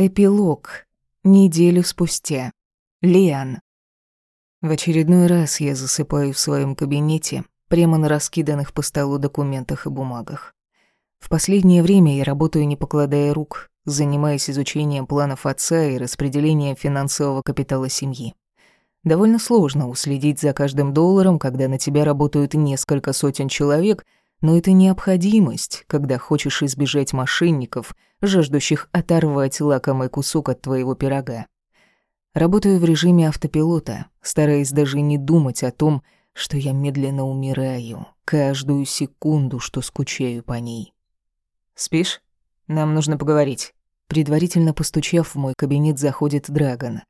Эпилог. Неделю спустя. Лиан. В очередной раз я засыпаю в своем кабинете, прямо на раскиданных по столу документах и бумагах. В последнее время я работаю не покладая рук, занимаясь изучением планов отца и распределением финансового капитала семьи. Довольно сложно уследить за каждым долларом, когда на тебя работают несколько сотен человек — но это необходимость, когда хочешь избежать мошенников, жаждущих оторвать лакомый кусок от твоего пирога. Работаю в режиме автопилота, стараясь даже не думать о том, что я медленно умираю, каждую секунду, что скучаю по ней. «Спишь? Нам нужно поговорить». Предварительно постучав в мой кабинет, заходит Драгон.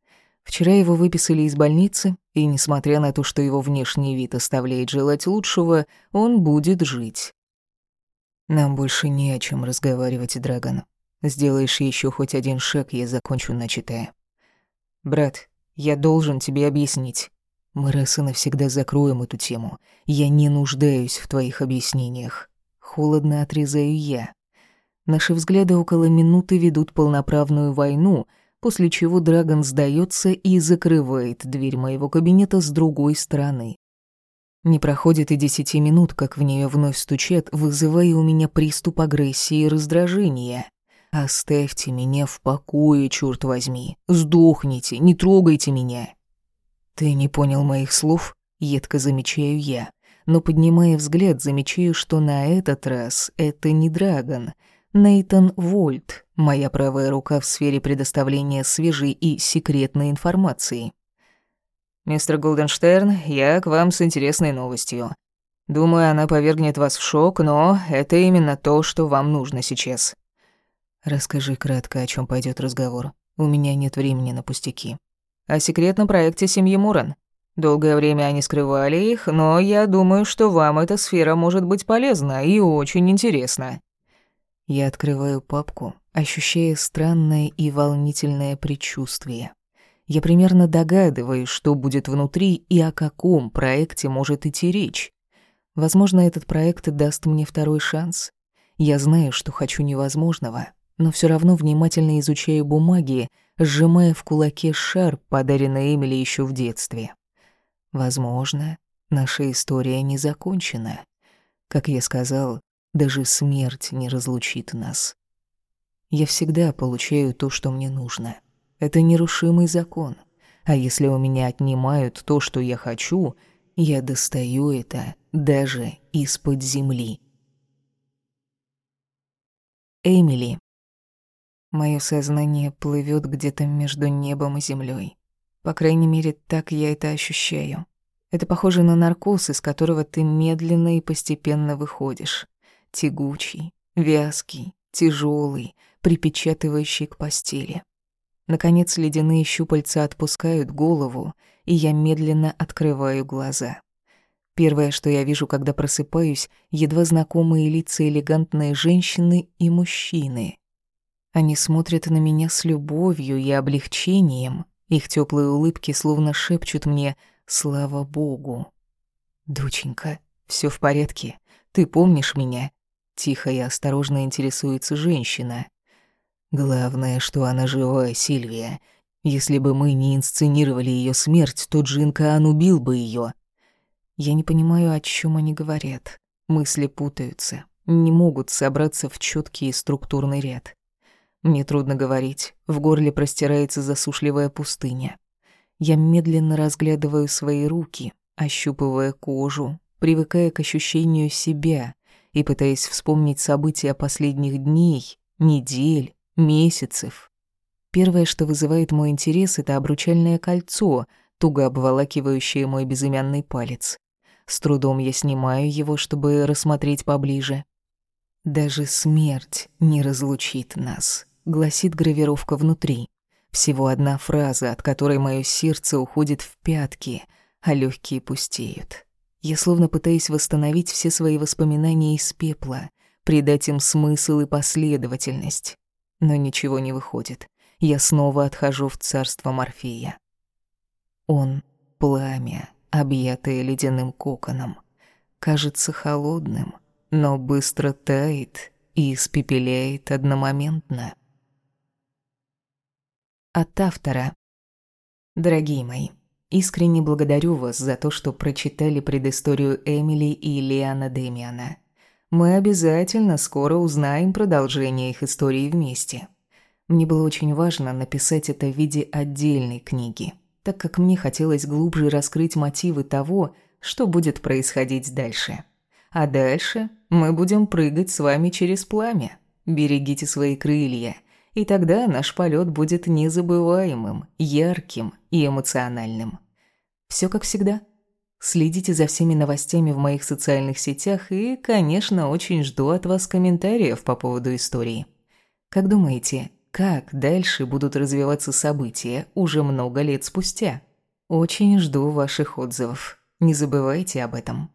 Вчера его выписали из больницы, и, несмотря на то, что его внешний вид оставляет желать лучшего, он будет жить. Нам больше не о чем разговаривать, Драгон. Сделаешь еще хоть один шаг, я закончу начатое. Брат, я должен тебе объяснить. Мы раз и навсегда закроем эту тему. Я не нуждаюсь в твоих объяснениях. Холодно отрезаю я. Наши взгляды около минуты ведут полноправную войну — после чего Драгон сдается и закрывает дверь моего кабинета с другой стороны. Не проходит и десяти минут, как в нее вновь стучат, вызывая у меня приступ агрессии и раздражения. «Оставьте меня в покое, черт возьми! Сдохните, не трогайте меня!» «Ты не понял моих слов?» — едко замечаю я. Но, поднимая взгляд, замечаю, что на этот раз это не Драгон — Нейтан Вольт, моя правая рука в сфере предоставления свежей и секретной информации. «Мистер Голденштерн, я к вам с интересной новостью. Думаю, она повергнет вас в шок, но это именно то, что вам нужно сейчас». «Расскажи кратко, о чем пойдет разговор. У меня нет времени на пустяки». «О секретном проекте семьи Муран. Долгое время они скрывали их, но я думаю, что вам эта сфера может быть полезна и очень интересна». Я открываю папку, ощущая странное и волнительное предчувствие. Я примерно догадываюсь, что будет внутри и о каком проекте может идти речь. Возможно, этот проект даст мне второй шанс. Я знаю, что хочу невозможного, но все равно внимательно изучаю бумаги, сжимая в кулаке шар, подаренный Эмили еще в детстве. Возможно, наша история не закончена. Как я сказал, даже смерть не разлучит нас. Я всегда получаю то, что мне нужно. Это нерушимый закон. А если у меня отнимают то, что я хочу, я достаю это даже из-под земли. Эмили. Мое сознание плывет где-то между небом и землей. По крайней мере, так я это ощущаю. Это похоже на наркоз, из которого ты медленно и постепенно выходишь тягучий, вязкий, тяжелый, припечатывающий к постели. Наконец ледяные щупальца отпускают голову, и я медленно открываю глаза. Первое, что я вижу, когда просыпаюсь, едва знакомые лица элегантной женщины и мужчины. Они смотрят на меня с любовью и облегчением. Их теплые улыбки словно шепчут мне «Слава Богу». «Доченька, все в порядке? Ты помнишь меня?» Тихо и осторожно интересуется женщина. Главное, что она живая, Сильвия. Если бы мы не инсценировали ее смерть, то Джин Каан убил бы ее. Я не понимаю, о чем они говорят. Мысли путаются, не могут собраться в четкий структурный ряд. Мне трудно говорить, в горле простирается засушливая пустыня. Я медленно разглядываю свои руки, ощупывая кожу, привыкая к ощущению себя, и пытаясь вспомнить события последних дней, недель, месяцев. Первое, что вызывает мой интерес, это обручальное кольцо, туго обволакивающее мой безымянный палец. С трудом я снимаю его, чтобы рассмотреть поближе. «Даже смерть не разлучит нас», — гласит гравировка внутри. Всего одна фраза, от которой мое сердце уходит в пятки, а легкие пустеют. Я словно пытаюсь восстановить все свои воспоминания из пепла, придать им смысл и последовательность. Но ничего не выходит. Я снова отхожу в царство Морфея. Он — пламя, объятое ледяным коконом. Кажется холодным, но быстро тает и испепеляет одномоментно. От автора. Дорогие мои, искренне благодарю вас за то, что прочитали предысторию Эмили и Лиана Демиана. Мы обязательно скоро узнаем продолжение их истории вместе. Мне было очень важно написать это в виде отдельной книги, так как мне хотелось глубже раскрыть мотивы того, что будет происходить дальше. А дальше мы будем прыгать с вами через пламя. Берегите свои крылья – и тогда наш полет будет незабываемым, ярким и эмоциональным. Все как всегда. Следите за всеми новостями в моих социальных сетях и, конечно, очень жду от вас комментариев по поводу истории. Как думаете, как дальше будут развиваться события уже много лет спустя? Очень жду ваших отзывов. Не забывайте об этом.